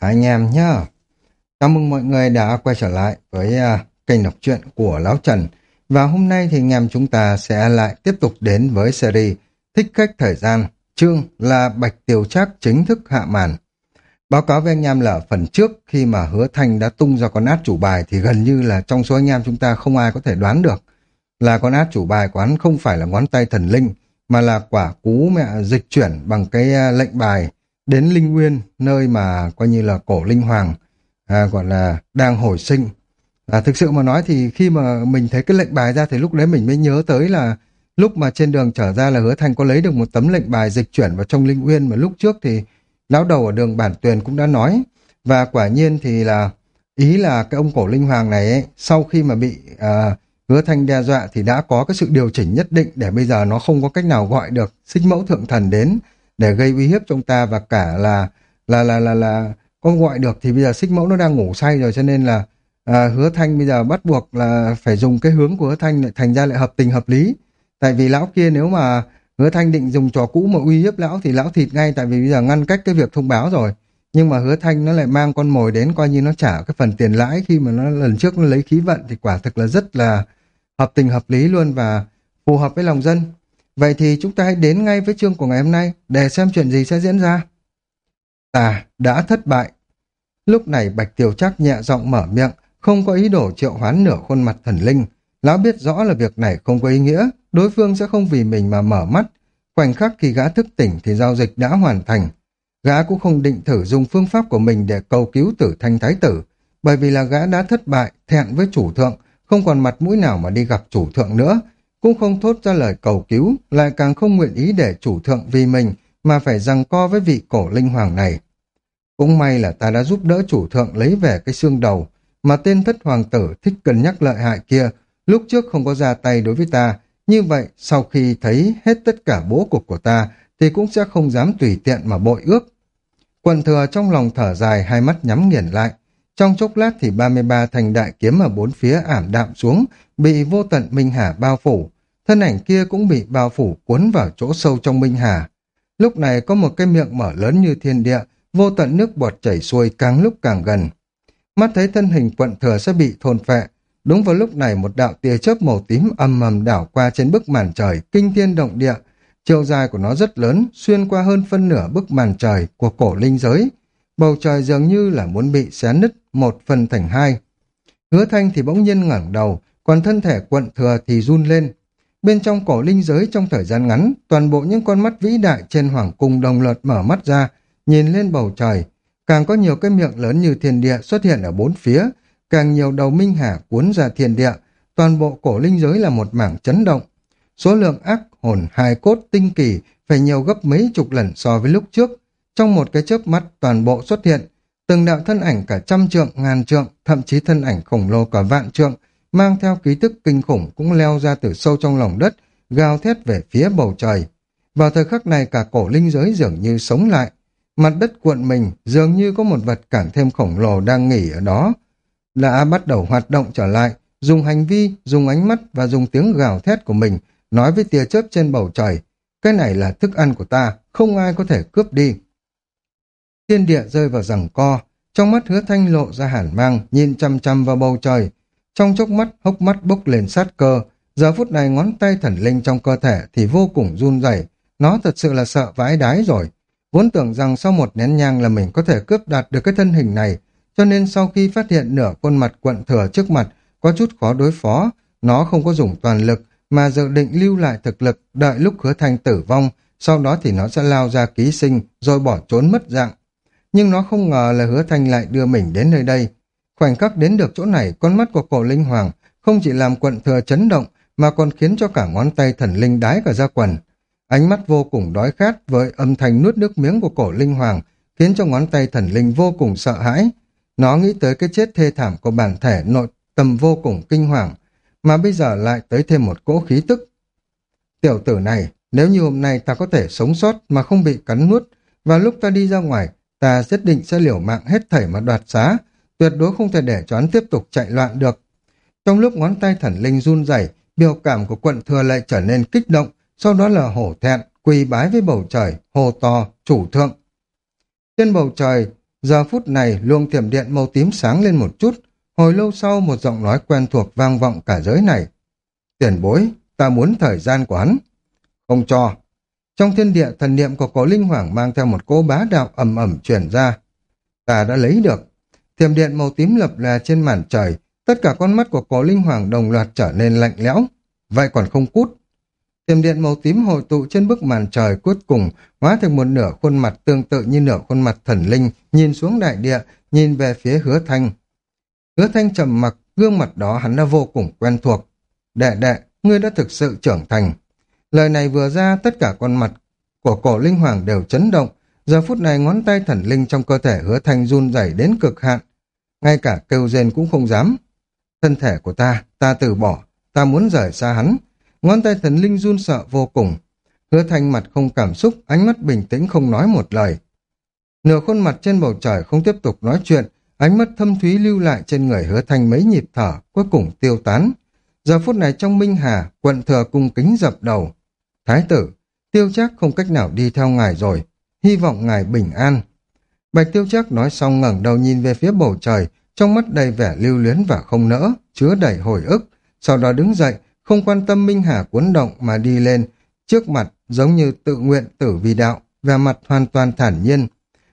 anh em nhá. Chào mừng mọi người đã quay trở lại với uh, kênh đọc truyện của Lão Trần. Và hôm nay thì anh em chúng ta sẽ lại tiếp tục đến với series Thích khách thời gian. Chương là Bạch Tiểu Trác chính thức hạ màn. Báo cáo với anh em là phần trước khi mà hứa thanh đã tung ra con át chủ bài thì gần như là trong số anh em chúng ta không ai có thể đoán được là con át chủ bài của hắn không phải là ngón tay thần linh mà là quả cú mẹ dịch chuyển bằng cái à, lệnh bài đến Linh Nguyên, nơi mà coi như là cổ linh hoàng, à, gọi là đang hồi sinh. À, thực sự mà nói thì khi mà mình thấy cái lệnh bài ra thì lúc đấy mình mới nhớ tới là lúc mà trên đường trở ra là hứa thành có lấy được một tấm lệnh bài dịch chuyển vào trong Linh Nguyên mà lúc trước thì lão đầu ở đường bản tuyền cũng đã nói. Và quả nhiên thì là ý là cái ông cổ linh hoàng này ấy, sau khi mà bị à, hứa thanh đe dọa thì đã có cái sự điều chỉnh nhất định để bây giờ nó không có cách nào gọi được xích mẫu thượng thần đến để gây uy hiếp trong ta và cả là là là là là có gọi được thì bây giờ xích mẫu nó đang ngủ say rồi cho nên là à, hứa thanh bây giờ bắt buộc là phải dùng cái hướng của hứa thanh lại thành ra lại hợp tình hợp lý. Tại vì lão kia nếu mà hứa thanh định dùng trò cũ mà uy hiếp lão thì lão thịt ngay tại vì bây giờ ngăn cách cái việc thông báo rồi. Nhưng mà hứa thanh nó lại mang con mồi đến coi như nó trả cái phần tiền lãi khi mà nó lần trước nó lấy khí vận thì quả thực là rất là hợp tình hợp lý luôn và phù hợp với lòng dân. Vậy thì chúng ta hãy đến ngay với chương của ngày hôm nay để xem chuyện gì sẽ diễn ra. Ta đã thất bại. Lúc này Bạch Tiểu Trác nhẹ giọng mở miệng, không có ý đồ triệu hoán nửa khuôn mặt thần linh. Lão biết rõ là việc này không có ý nghĩa, đối phương sẽ không vì mình mà mở mắt. Khoảnh khắc khi gã thức tỉnh thì giao dịch đã hoàn thành. Gã cũng không định thử dùng phương pháp của mình để cầu cứu tử thanh thái tử, bởi vì là gã đã thất bại, thẹn với chủ thượng, không còn mặt mũi nào mà đi gặp chủ thượng nữa, cũng không thốt ra lời cầu cứu, lại càng không nguyện ý để chủ thượng vì mình mà phải rằng co với vị cổ linh hoàng này. Cũng may là ta đã giúp đỡ chủ thượng lấy về cái xương đầu, mà tên thất hoàng tử thích cân nhắc lợi hại kia, lúc trước không có ra tay đối với ta, như vậy sau khi thấy hết tất cả bố cục của ta thì cũng sẽ không dám tùy tiện mà bội ước. Quần thừa trong lòng thở dài hai mắt nhắm nghiền lại, trong chốc lát thì 33 thành đại kiếm ở bốn phía ảm đạm xuống, bị vô tận Minh Hà bao phủ, thân ảnh kia cũng bị bao phủ cuốn vào chỗ sâu trong Minh Hà. Lúc này có một cái miệng mở lớn như thiên địa, vô tận nước bọt chảy xuôi càng lúc càng gần. Mắt thấy thân hình quận thừa sẽ bị thôn phệ. Đúng vào lúc này một đạo tia chớp màu tím âm ầm đảo qua trên bức màn trời, kinh thiên động địa. Chiều dài của nó rất lớn, xuyên qua hơn phân nửa bức màn trời của cổ linh giới. Bầu trời dường như là muốn bị xé nứt một phần thành hai. Hứa thanh thì bỗng nhiên ngẩng đầu, còn thân thể quận thừa thì run lên, Bên trong cổ linh giới trong thời gian ngắn, toàn bộ những con mắt vĩ đại trên hoàng cung đồng loạt mở mắt ra, nhìn lên bầu trời. Càng có nhiều cái miệng lớn như thiên địa xuất hiện ở bốn phía, càng nhiều đầu minh hà cuốn ra thiên địa, toàn bộ cổ linh giới là một mảng chấn động. Số lượng ác hồn hài cốt tinh kỳ phải nhiều gấp mấy chục lần so với lúc trước. Trong một cái chớp mắt toàn bộ xuất hiện, từng đạo thân ảnh cả trăm trượng, ngàn trượng, thậm chí thân ảnh khổng lồ cả vạn trượng, mang theo ký tức kinh khủng cũng leo ra từ sâu trong lòng đất, gào thét về phía bầu trời. Vào thời khắc này cả cổ linh giới dường như sống lại. Mặt đất cuộn mình dường như có một vật càng thêm khổng lồ đang nghỉ ở đó. Đã bắt đầu hoạt động trở lại, dùng hành vi, dùng ánh mắt và dùng tiếng gào thét của mình nói với tia chớp trên bầu trời. Cái này là thức ăn của ta, không ai có thể cướp đi. Thiên địa rơi vào rằng co, trong mắt hứa thanh lộ ra hẳn mang, nhìn chăm chăm vào bầu trời, trong chốc mắt, hốc mắt bốc lên sát cơ, giờ phút này ngón tay thần linh trong cơ thể thì vô cùng run rẩy, nó thật sự là sợ vãi đái rồi. Vốn tưởng rằng sau một nén nhang là mình có thể cướp đạt được cái thân hình này, cho nên sau khi phát hiện nửa khuôn mặt quận thừa trước mặt có chút khó đối phó, nó không có dùng toàn lực mà dự định lưu lại thực lực đợi lúc hứa thanh tử vong, sau đó thì nó sẽ lao ra ký sinh rồi bỏ trốn mất dạng. Nhưng nó không ngờ là hứa thanh lại đưa mình đến nơi đây, Khoảnh khắc đến được chỗ này, con mắt của cổ linh hoàng không chỉ làm quận thừa chấn động, mà còn khiến cho cả ngón tay thần linh đái cả ra quần. Ánh mắt vô cùng đói khát với âm thanh nuốt nước miếng của cổ linh hoàng, khiến cho ngón tay thần linh vô cùng sợ hãi. Nó nghĩ tới cái chết thê thảm của bản thể nội tâm vô cùng kinh hoàng, mà bây giờ lại tới thêm một cỗ khí tức. Tiểu tử này, nếu như hôm nay ta có thể sống sót mà không bị cắn nuốt, và lúc ta đi ra ngoài, ta nhất định sẽ liều mạng hết thảy mà đoạt xá, tuyệt đối không thể để cho hắn tiếp tục chạy loạn được. Trong lúc ngón tay thần linh run rẩy, biểu cảm của quận thừa lại trở nên kích động, sau đó là hổ thẹn, quỳ bái với bầu trời, hồ to, chủ thượng. Trên bầu trời, Giờ phút này luồng thiểm điện màu tím sáng lên một chút, hồi lâu sau một giọng nói quen thuộc vang vọng cả giới này. Tiền bối, ta muốn thời gian của hắn. Không cho. Trong thiên địa thần niệm của cổ linh hoàng mang theo một cô bá đạo ầm ầm truyền ra. Ta đã lấy được. Thiểm điện màu tím lập là trên màn trời, tất cả con mắt của cổ linh hoàng đồng loạt trở nên lạnh lẽo. Vậy còn không cút. Thiểm điện màu tím hội tụ trên bức màn trời cuối cùng hóa thành một nửa khuôn mặt tương tự như nửa khuôn mặt thần linh, nhìn xuống đại địa, nhìn về phía hứa thanh. Hứa thanh trầm mặc, gương mặt đó hắn đã vô cùng quen thuộc. Đệ đệ, ngươi đã thực sự trưởng thành. Lời này vừa ra, tất cả con mặt của cổ linh hoàng đều chấn động. Giờ phút này ngón tay thần linh trong cơ thể hứa thanh run rẩy đến cực hạn. Ngay cả kêu rên cũng không dám. Thân thể của ta, ta từ bỏ, ta muốn rời xa hắn. Ngón tay thần linh run sợ vô cùng. Hứa thanh mặt không cảm xúc, ánh mắt bình tĩnh không nói một lời. Nửa khuôn mặt trên bầu trời không tiếp tục nói chuyện, ánh mắt thâm thúy lưu lại trên người hứa thanh mấy nhịp thở, cuối cùng tiêu tán. Giờ phút này trong Minh Hà, quận thừa cung kính dập đầu. Thái tử, tiêu chắc không cách nào đi theo ngài rồi, hy vọng ngài bình an. Bạch tiêu chắc nói xong ngẩng đầu nhìn về phía bầu trời, trong mắt đầy vẻ lưu luyến và không nỡ, chứa đầy hồi ức, sau đó đứng dậy, không quan tâm Minh Hà cuốn động mà đi lên, trước mặt giống như tự nguyện tử vì đạo, vẻ mặt hoàn toàn thản nhiên.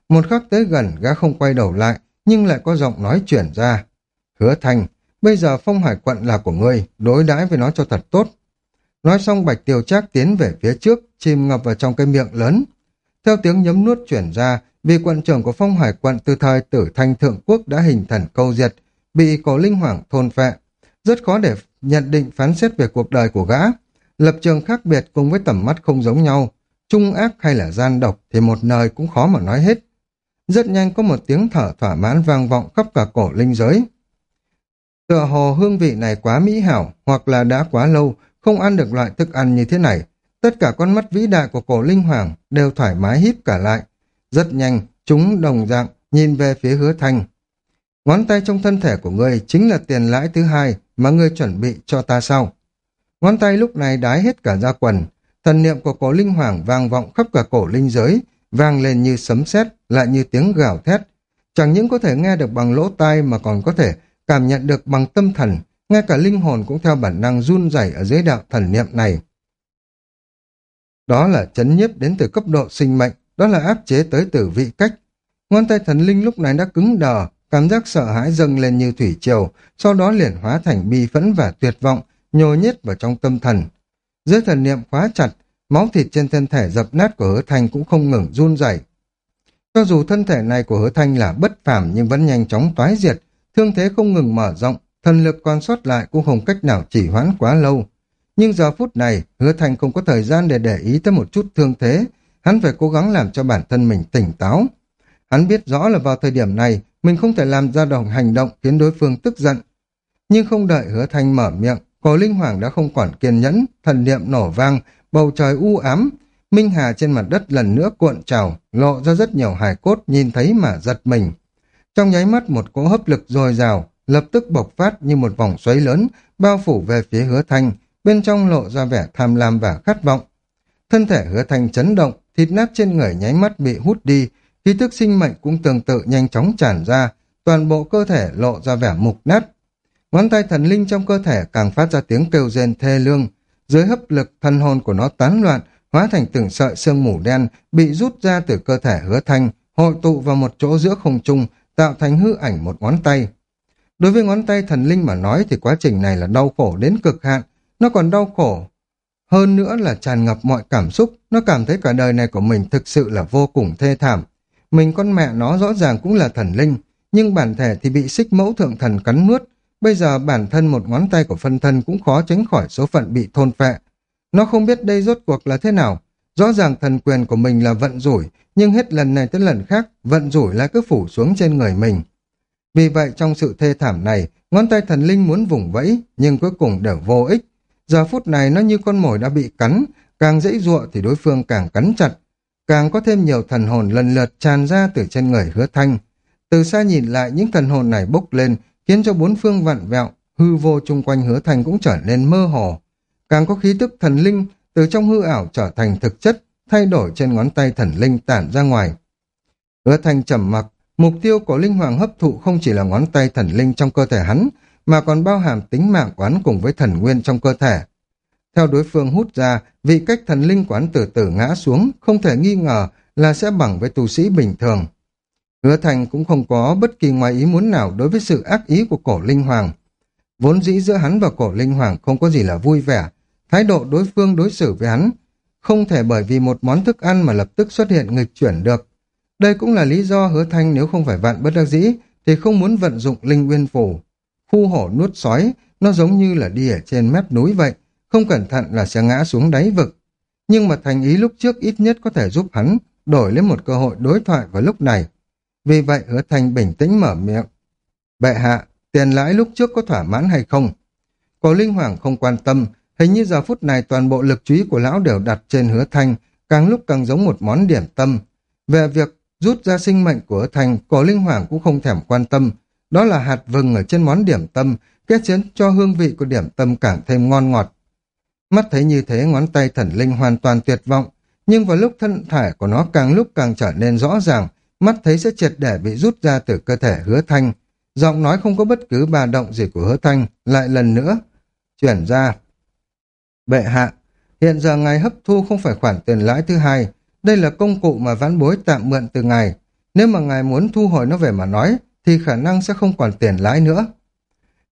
Một khắc tới gần, gã không quay đầu lại, nhưng lại có giọng nói chuyển ra. Hứa thành, bây giờ phong hải quận là của ngươi, đối đãi với nó cho thật tốt. Nói xong bạch tiêu trác tiến về phía trước, chìm ngập vào trong cái miệng lớn. Theo tiếng nhấm nuốt chuyển ra, vì quận trưởng của phong hải quận từ thời tử thanh thượng quốc đã hình thần câu diệt, bị cổ linh hoàng thôn phệ. Rất khó để nhận định phán xét về cuộc đời của gã. Lập trường khác biệt cùng với tầm mắt không giống nhau, trung ác hay là gian độc thì một lời cũng khó mà nói hết. Rất nhanh có một tiếng thở thỏa mãn vang vọng khắp cả cổ linh giới. Tựa hồ hương vị này quá mỹ hảo, hoặc là đã quá lâu, không ăn được loại thức ăn như thế này. Tất cả con mắt vĩ đại của cổ linh hoàng đều thoải mái híp cả lại. Rất nhanh, chúng đồng dạng nhìn về phía hứa thanh. Ngón tay trong thân thể của ngươi chính là tiền lãi thứ hai mà ngươi chuẩn bị cho ta sau. Ngón tay lúc này đái hết cả da quần, thần niệm của cổ linh hoàng vang vọng khắp cả cổ linh giới, vang lên như sấm sét, lại như tiếng gào thét. Chẳng những có thể nghe được bằng lỗ tai mà còn có thể cảm nhận được bằng tâm thần, ngay cả linh hồn cũng theo bản năng run rẩy ở dưới đạo thần niệm này. Đó là chấn nhiếp đến từ cấp độ sinh mệnh, đó là áp chế tới từ vị cách. Ngón tay thần linh lúc này đã cứng đờ, cảm giác sợ hãi dâng lên như thủy triều, sau đó liền hóa thành bi phẫn và tuyệt vọng, nhồi nhét vào trong tâm thần. Dưới thần niệm khóa chặt, máu thịt trên thân thể dập nát của hứa thanh cũng không ngừng run rẩy. Cho dù thân thể này của hứa thanh là bất phàm nhưng vẫn nhanh chóng toái diệt, thương thế không ngừng mở rộng, thần lực còn sót lại cũng không cách nào chỉ hoãn quá lâu. Nhưng giờ phút này, hứa thanh không có thời gian để để ý tới một chút thương thế, hắn phải cố gắng làm cho bản thân mình tỉnh táo. Hắn biết rõ là vào thời điểm này, mình không thể làm ra đồng hành động khiến đối phương tức giận. Nhưng không đợi hứa thanh mở miệng, cổ linh hoàng đã không còn kiên nhẫn, thần niệm nổ vang, bầu trời u ám, Minh Hà trên mặt đất lần nữa cuộn trào, lộ ra rất nhiều hài cốt nhìn thấy mà giật mình. Trong nháy mắt một cỗ hấp lực dồi dào, lập tức bộc phát như một vòng xoáy lớn, bao phủ về phía hứa thanh, bên trong lộ ra vẻ tham lam và khát vọng. Thân thể hứa thanh chấn động, thịt nát trên người nháy mắt bị hút đi, khí thức sinh mệnh cũng tương tự nhanh chóng tràn ra, toàn bộ cơ thể lộ ra vẻ mục nát. Ngón tay thần linh trong cơ thể càng phát ra tiếng kêu rên thê lương, dưới hấp lực thân hồn của nó tán loạn, hóa thành từng sợi sương mù đen bị rút ra từ cơ thể hứa thanh, hội tụ vào một chỗ giữa không trung, tạo thành hư ảnh một ngón tay. Đối với ngón tay thần linh mà nói thì quá trình này là đau khổ đến cực hạn, nó còn đau khổ. Hơn nữa là tràn ngập mọi cảm xúc, nó cảm thấy cả đời này của mình thực sự là vô cùng thê thảm. Mình con mẹ nó rõ ràng cũng là thần linh, nhưng bản thể thì bị xích mẫu thượng thần cắn nuốt. Bây giờ bản thân một ngón tay của phân thân cũng khó tránh khỏi số phận bị thôn phệ. Nó không biết đây rốt cuộc là thế nào. Rõ ràng thần quyền của mình là vận rủi, nhưng hết lần này tới lần khác, vận rủi lại cứ phủ xuống trên người mình. Vì vậy trong sự thê thảm này, ngón tay thần linh muốn vùng vẫy, nhưng cuối cùng đều vô ích. Giờ phút này nó như con mồi đã bị cắn, càng dễ dụa thì đối phương càng cắn chặt. Càng có thêm nhiều thần hồn lần lượt tràn ra từ trên người hứa thanh. Từ xa nhìn lại những thần hồn này bốc lên, khiến cho bốn phương vặn vẹo, hư vô chung quanh hứa thanh cũng trở nên mơ hồ. Càng có khí tức thần linh từ trong hư ảo trở thành thực chất, thay đổi trên ngón tay thần linh tản ra ngoài. Hứa thanh trầm mặc, Mục tiêu của Linh Hoàng hấp thụ không chỉ là ngón tay thần linh trong cơ thể hắn, mà còn bao hàm tính mạng quán cùng với thần nguyên trong cơ thể. Theo đối phương hút ra, vị cách thần linh quán từ từ ngã xuống, không thể nghi ngờ là sẽ bằng với tu sĩ bình thường. Hứa Thành cũng không có bất kỳ ngoài ý muốn nào đối với sự ác ý của cổ linh hoàng. Vốn dĩ giữa hắn và cổ linh hoàng không có gì là vui vẻ, thái độ đối phương đối xử với hắn không thể bởi vì một món thức ăn mà lập tức xuất hiện nghịch chuyển được. Đây cũng là lý do hứa thanh nếu không phải vạn bất đắc dĩ thì không muốn vận dụng linh nguyên phủ. Khu hổ nuốt sói, nó giống như là đi ở trên mép núi vậy, không cẩn thận là sẽ ngã xuống đáy vực. Nhưng mà thành ý lúc trước ít nhất có thể giúp hắn đổi lấy một cơ hội đối thoại vào lúc này. Vì vậy hứa Thành bình tĩnh mở miệng. Bệ hạ, tiền lãi lúc trước có thỏa mãn hay không? Cổ linh hoàng không quan tâm, hình như giờ phút này toàn bộ lực chú ý của lão đều đặt trên hứa thanh, càng lúc càng giống một món điểm tâm. Về việc rút ra sinh mệnh của hứa thanh, cổ linh hoàng cũng không thèm quan tâm. Đó là hạt vừng ở trên món điểm tâm, kết chiến cho hương vị của điểm tâm càng thêm ngon ngọt. Mắt thấy như thế ngón tay thần linh hoàn toàn tuyệt vọng, nhưng vào lúc thân thể của nó càng lúc càng trở nên rõ ràng, mắt thấy sẽ triệt để bị rút ra từ cơ thể hứa thanh. Giọng nói không có bất cứ bà động gì của hứa thanh, lại lần nữa, chuyển ra. Bệ hạ, hiện giờ ngài hấp thu không phải khoản tiền lãi thứ hai, đây là công cụ mà vãn bối tạm mượn từ ngài. Nếu mà ngài muốn thu hồi nó về mà nói, thì khả năng sẽ không còn tiền lãi nữa.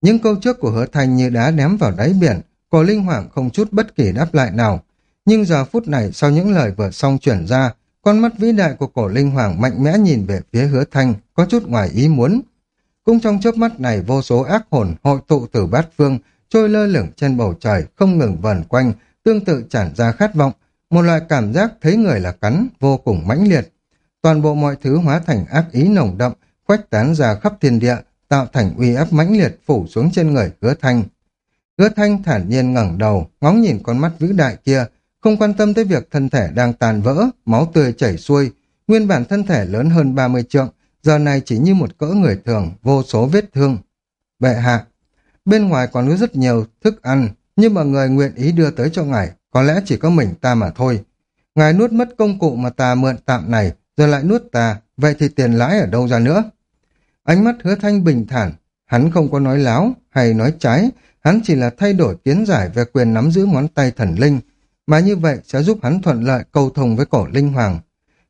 Những câu trước của hứa thanh như đá ném vào đáy biển, cổ linh hoàng không chút bất kỳ đáp lại nào. Nhưng giờ phút này sau những lời vừa xong chuyển ra, con mắt vĩ đại của cổ linh hoàng mạnh mẽ nhìn về phía hứa thanh, có chút ngoài ý muốn. Cũng trong chớp mắt này vô số ác hồn hội tụ từ bát phương, trôi lơ lửng trên bầu trời, không ngừng vần quanh, tương tự tràn ra khát vọng, một loại cảm giác thấy người là cắn, vô cùng mãnh liệt. Toàn bộ mọi thứ hóa thành ác ý nồng đậm, khuếch tán ra khắp thiên địa, tạo thành uy áp mãnh liệt phủ xuống trên người hứa thanh. Hứa thanh thản nhiên ngẩng đầu, ngóng nhìn con mắt vĩ đại kia, không quan tâm tới việc thân thể đang tàn vỡ, máu tươi chảy xuôi, nguyên bản thân thể lớn hơn 30 trượng, giờ này chỉ như một cỡ người thường, vô số vết thương. Bệ hạ, bên ngoài còn có rất nhiều thức ăn, nhưng mà người nguyện ý đưa tới cho ngài, có lẽ chỉ có mình ta mà thôi. Ngài nuốt mất công cụ mà ta mượn tạm này, rồi lại nuốt ta, vậy thì tiền lãi ở đâu ra nữa? Ánh mắt hứa thanh bình thản, hắn không có nói láo hay nói trái, hắn chỉ là thay đổi kiến giải về quyền nắm giữ ngón tay thần linh, mà như vậy sẽ giúp hắn thuận lợi cầu thông với cổ linh hoàng.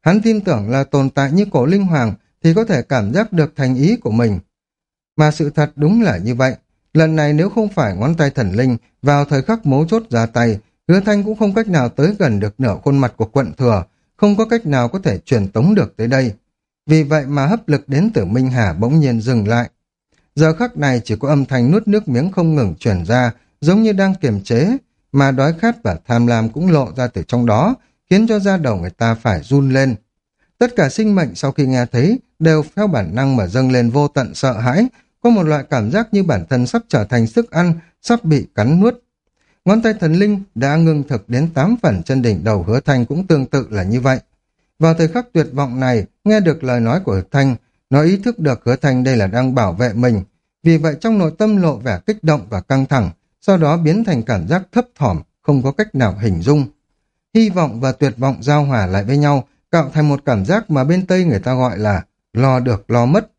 Hắn tin tưởng là tồn tại như cổ linh hoàng thì có thể cảm giác được thành ý của mình. Mà sự thật đúng là như vậy. Lần này nếu không phải ngón tay thần linh vào thời khắc mấu chốt ra tay, hứa thanh cũng không cách nào tới gần được nửa khuôn mặt của quận thừa, không có cách nào có thể truyền tống được tới đây. Vì vậy mà hấp lực đến từ Minh Hà bỗng nhiên dừng lại. Giờ khắc này chỉ có âm thanh nuốt nước miếng không ngừng truyền ra, giống như đang kiềm chế, mà đói khát và tham lam cũng lộ ra từ trong đó, khiến cho da đầu người ta phải run lên. Tất cả sinh mệnh sau khi nghe thấy đều theo bản năng mà dâng lên vô tận sợ hãi, có một loại cảm giác như bản thân sắp trở thành sức ăn, sắp bị cắn nuốt. Ngón tay thần linh đã ngưng thực đến 8 phần chân đỉnh đầu hứa thanh cũng tương tự là như vậy. Vào thời khắc tuyệt vọng này, nghe được lời nói của hứa thanh, nó ý thức được hứa thanh đây là đang bảo vệ mình. Vì vậy trong nội tâm lộ vẻ kích động và căng thẳng, sau đó biến thành cảm giác thấp thỏm, không có cách nào hình dung. Hy vọng và tuyệt vọng giao hòa lại với nhau, tạo thành một cảm giác mà bên Tây người ta gọi là lo được lo mất.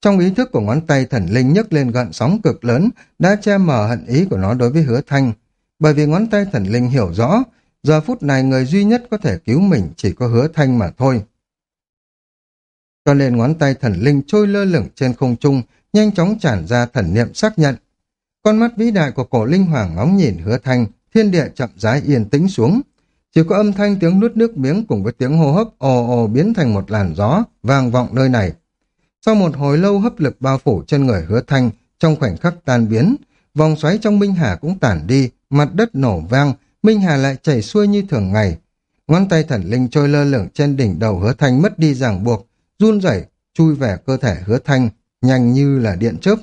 Trong ý thức của ngón tay thần linh nhấc lên gợn sóng cực lớn đã che mờ hận ý của nó đối với hứa thanh. Bởi vì ngón tay thần linh hiểu rõ, giờ phút này người duy nhất có thể cứu mình chỉ có hứa thanh mà thôi. Cho nên ngón tay thần linh trôi lơ lửng trên không trung, nhanh chóng tràn ra thần niệm xác nhận. Con mắt vĩ đại của cổ linh hoàng ngóng nhìn hứa thanh, thiên địa chậm rãi yên tĩnh xuống. Chỉ có âm thanh tiếng nuốt nước miếng cùng với tiếng hô hấp ồ ồ biến thành một làn gió, vang vọng nơi này. Sau một hồi lâu hấp lực bao phủ trên người hứa thanh, trong khoảnh khắc tan biến, vòng xoáy trong Minh Hà cũng tản đi, mặt đất nổ vang, Minh Hà lại chảy xuôi như thường ngày. Ngón tay thần linh trôi lơ lửng trên đỉnh đầu hứa thanh mất đi ràng buộc, run rẩy chui về cơ thể hứa thanh, nhanh như là điện chớp.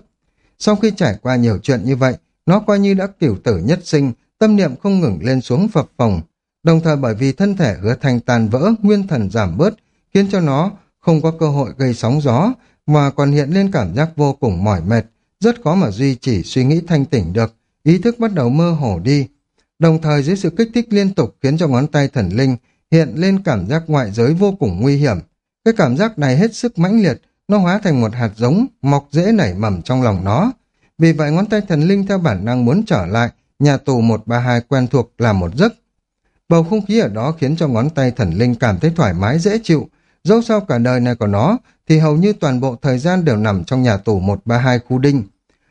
Sau khi trải qua nhiều chuyện như vậy, nó coi như đã kiểu tử nhất sinh, tâm niệm không ngừng lên xuống phập phồng. Đồng thời bởi vì thân thể hứa thanh tàn vỡ, nguyên thần giảm bớt, khiến cho nó không có cơ hội gây sóng gió, mà còn hiện lên cảm giác vô cùng mỏi mệt, rất khó mà duy trì suy nghĩ thanh tỉnh được, ý thức bắt đầu mơ hồ đi. Đồng thời dưới sự kích thích liên tục khiến cho ngón tay thần linh hiện lên cảm giác ngoại giới vô cùng nguy hiểm. Cái cảm giác này hết sức mãnh liệt, nó hóa thành một hạt giống, mọc dễ nảy mầm trong lòng nó. Vì vậy ngón tay thần linh theo bản năng muốn trở lại, nhà tù 132 quen thuộc là một giấc. Bầu không khí ở đó khiến cho ngón tay thần linh cảm thấy thoải mái dễ chịu. Dẫu sao cả đời này của nó thì hầu như toàn bộ thời gian đều nằm trong nhà tù 132 khu đinh.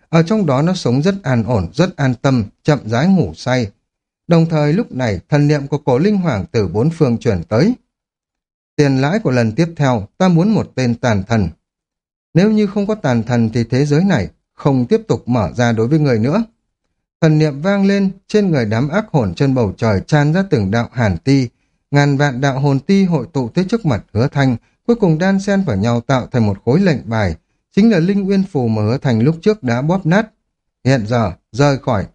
Ở trong đó nó sống rất an ổn, rất an tâm, chậm rãi ngủ say. Đồng thời lúc này thần niệm của cổ linh hoàng từ bốn phương chuyển tới. Tiền lãi của lần tiếp theo, ta muốn một tên tàn thần. Nếu như không có tàn thần thì thế giới này không tiếp tục mở ra đối với người nữa. Thần niệm vang lên, trên người đám ác hồn trên bầu trời tràn ra từng đạo hàn ti, ngàn vạn đạo hồn ti hội tụ tới trước mặt hứa thanh, cuối cùng đan xen vào nhau tạo thành một khối lệnh bài, chính là linh uyên phù mà hứa thanh lúc trước đã bóp nát. Hiện giờ, rời khỏi.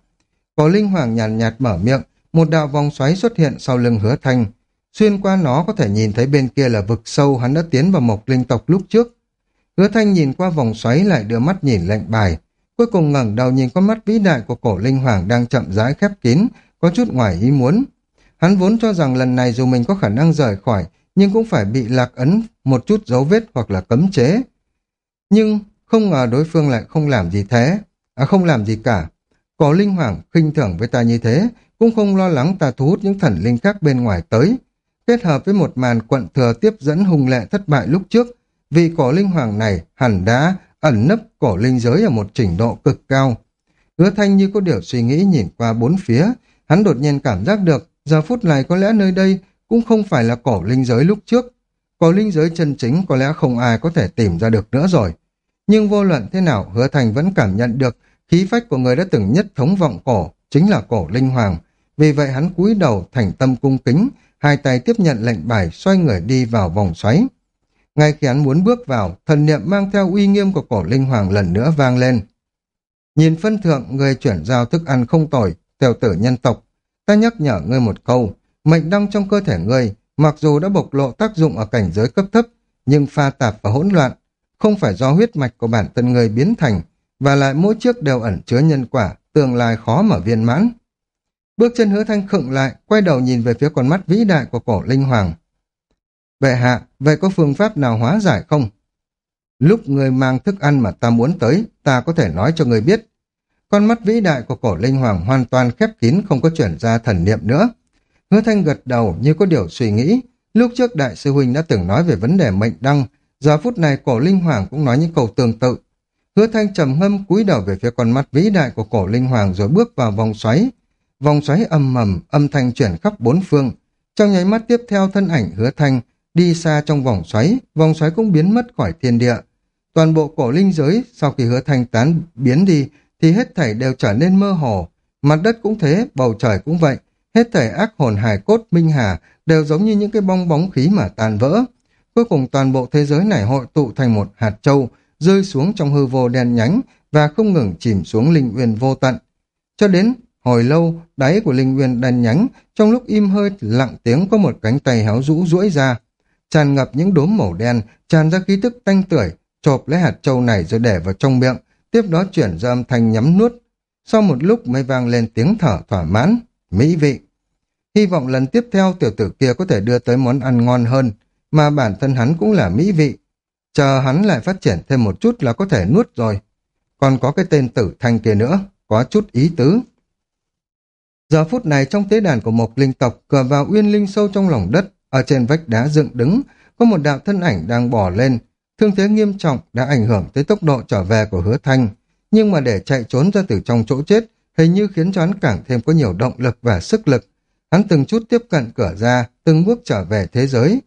Cổ linh hoàng nhàn nhạt, nhạt mở miệng, một đạo vòng xoáy xuất hiện sau lưng hứa thanh. Xuyên qua nó có thể nhìn thấy bên kia là vực sâu hắn đã tiến vào mộc linh tộc lúc trước. Hứa thanh nhìn qua vòng xoáy lại đưa mắt nhìn lệnh bài, cuối cùng ngẩng đầu nhìn con mắt vĩ đại của cổ linh hoàng đang chậm rãi khép kín, có chút ngoài ý muốn. Hắn vốn cho rằng lần này dù mình có khả năng rời khỏi, nhưng cũng phải bị lạc ấn một chút dấu vết hoặc là cấm chế. Nhưng không ngờ đối phương lại không làm gì thế, à không làm gì cả. Cổ linh hoàng khinh thưởng với ta như thế, cũng không lo lắng ta thu hút những thần linh khác bên ngoài tới. Kết hợp với một màn quận thừa tiếp dẫn hùng lệ thất bại lúc trước, vì cổ linh hoàng này hẳn đã ẩn nấp cổ linh giới ở một trình độ cực cao. Hứa thanh như có điều suy nghĩ nhìn qua bốn phía, hắn đột nhiên cảm giác được, giờ phút này có lẽ nơi đây cũng không phải là cổ linh giới lúc trước. Cổ linh giới chân chính có lẽ không ai có thể tìm ra được nữa rồi. Nhưng vô luận thế nào, hứa thành vẫn cảm nhận được khí phách của người đã từng nhất thống vọng cổ, chính là cổ linh hoàng. Vì vậy hắn cúi đầu thành tâm cung kính, hai tay tiếp nhận lệnh bài xoay người đi vào vòng xoáy. Ngay khi hắn muốn bước vào, thần niệm mang theo uy nghiêm của cổ linh hoàng lần nữa vang lên. Nhìn phân thượng, người chuyển giao thức ăn không tồi, tiểu tử nhân tộc. Ta nhắc nhở ngươi một câu, mệnh đăng trong cơ thể ngươi, mặc dù đã bộc lộ tác dụng ở cảnh giới cấp thấp, nhưng pha tạp và hỗn loạn, không phải do huyết mạch của bản thân người biến thành, và lại mỗi chiếc đều ẩn chứa nhân quả, tương lai khó mở viên mãn. Bước chân hứa thanh khựng lại, quay đầu nhìn về phía con mắt vĩ đại của cổ linh hoàng. Vệ hạ, vậy có phương pháp nào hóa giải không? Lúc người mang thức ăn mà ta muốn tới, ta có thể nói cho người biết. Con mắt vĩ đại của cổ linh hoàng hoàn toàn khép kín không có chuyển ra thần niệm nữa. Hứa thanh gật đầu như có điều suy nghĩ. Lúc trước đại sư huynh đã từng nói về vấn đề mệnh đăng, giờ phút này cổ linh hoàng cũng nói những câu tương tự. Hứa thanh trầm ngâm cúi đầu về phía con mắt vĩ đại của cổ linh hoàng rồi bước vào vòng xoáy. Vòng xoáy âm mầm, âm thanh chuyển khắp bốn phương. Trong nháy mắt tiếp theo thân ảnh hứa thanh đi xa trong vòng xoáy, vòng xoáy cũng biến mất khỏi thiên địa. Toàn bộ cổ linh giới sau khi hứa thanh tán biến đi thì hết thảy đều trở nên mơ hồ. Mặt đất cũng thế, bầu trời cũng vậy. Hết thảy ác hồn hài cốt minh hà đều giống như những cái bong bóng khí mà tan vỡ. Cuối cùng toàn bộ thế giới này hội tụ thành một hạt châu rơi xuống trong hư vô đen nhánh và không ngừng chìm xuống linh uyên vô tận. Cho đến hồi lâu, đáy của linh uyên đen nhánh, trong lúc im hơi lặng tiếng có một cánh tay héo rũ duỗi ra tràn ngập những đốm màu đen, tràn ra khí tức tanh tưởi, chộp lấy hạt châu này rồi để vào trong miệng, tiếp đó chuyển ra âm thanh nhắm nuốt. Sau một lúc mới vang lên tiếng thở thỏa mãn, mỹ vị. Hy vọng lần tiếp theo tiểu tử kia có thể đưa tới món ăn ngon hơn, mà bản thân hắn cũng là mỹ vị. Chờ hắn lại phát triển thêm một chút là có thể nuốt rồi. Còn có cái tên tử thanh kia nữa, có chút ý tứ. Giờ phút này trong tế đàn của một linh tộc cửa vào uyên linh sâu trong lòng đất, ở trên vách đá dựng đứng, có một đạo thân ảnh đang bỏ lên. Thương thế nghiêm trọng đã ảnh hưởng tới tốc độ trở về của hứa thanh. Nhưng mà để chạy trốn ra từ trong chỗ chết, hình như khiến cho hắn càng thêm có nhiều động lực và sức lực. Hắn từng chút tiếp cận cửa ra, từng bước trở về thế giới.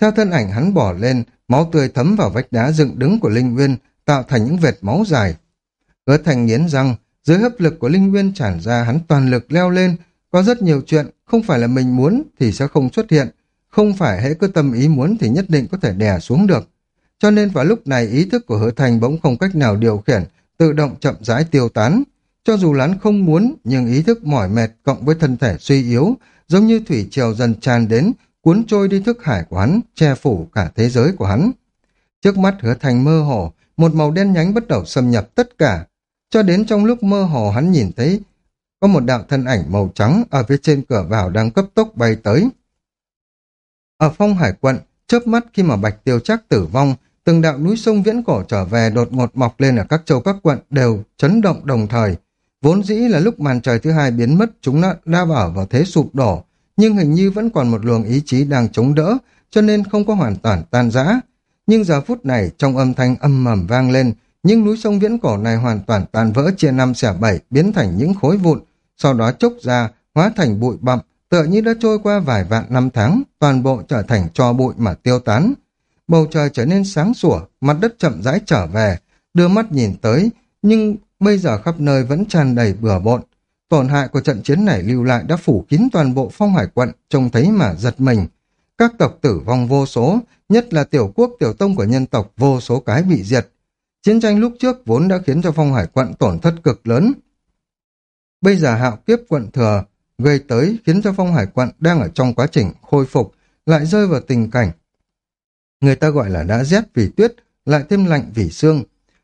Theo thân ảnh hắn bỏ lên, máu tươi thấm vào vách đá dựng đứng của Linh Nguyên, tạo thành những vệt máu dài. Hứa thành nghiến răng, dưới hấp lực của Linh Nguyên tràn ra hắn toàn lực leo lên, có rất nhiều chuyện, không phải là mình muốn thì sẽ không xuất hiện, không phải hễ cứ tâm ý muốn thì nhất định có thể đè xuống được. Cho nên vào lúc này ý thức của hứa thành bỗng không cách nào điều khiển, tự động chậm rãi tiêu tán. Cho dù lán không muốn, nhưng ý thức mỏi mệt cộng với thân thể suy yếu, giống như thủy triều dần tràn đến, cuốn trôi đi thức hải của hắn, che phủ cả thế giới của hắn. Trước mắt hứa thành mơ hồ, một màu đen nhánh bắt đầu xâm nhập tất cả. Cho đến trong lúc mơ hồ hắn nhìn thấy có một đạo thân ảnh màu trắng ở phía trên cửa vào đang cấp tốc bay tới. Ở phong hải quận, chớp mắt khi mà Bạch Tiêu Trác tử vong, Từng đạo núi sông viễn cổ trở về đột ngột mọc lên ở các châu các quận đều chấn động đồng thời. Vốn dĩ là lúc màn trời thứ hai biến mất chúng đã, đã vào vào thế sụp đổ, nhưng hình như vẫn còn một luồng ý chí đang chống đỡ, cho nên không có hoàn toàn tan rã. Nhưng giờ phút này, trong âm thanh âm mầm vang lên, những núi sông viễn cổ này hoàn toàn tan vỡ chia năm xẻ bảy, biến thành những khối vụn, sau đó chốc ra, hóa thành bụi bặm, tựa như đã trôi qua vài vạn năm tháng, toàn bộ trở thành cho bụi mà tiêu tán. Bầu trời trở nên sáng sủa, mặt đất chậm rãi trở về, đưa mắt nhìn tới, nhưng bây giờ khắp nơi vẫn tràn đầy bừa bộn. Tổn hại của trận chiến này lưu lại đã phủ kín toàn bộ phong hải quận, trông thấy mà giật mình. Các tộc tử vong vô số, nhất là tiểu quốc tiểu tông của nhân tộc vô số cái bị diệt. Chiến tranh lúc trước vốn đã khiến cho phong hải quận tổn thất cực lớn. Bây giờ hạo kiếp quận thừa gây tới khiến cho phong hải quận đang ở trong quá trình khôi phục, lại rơi vào tình cảnh. Người ta gọi là đã rét vì tuyết, lại thêm lạnh vì xương.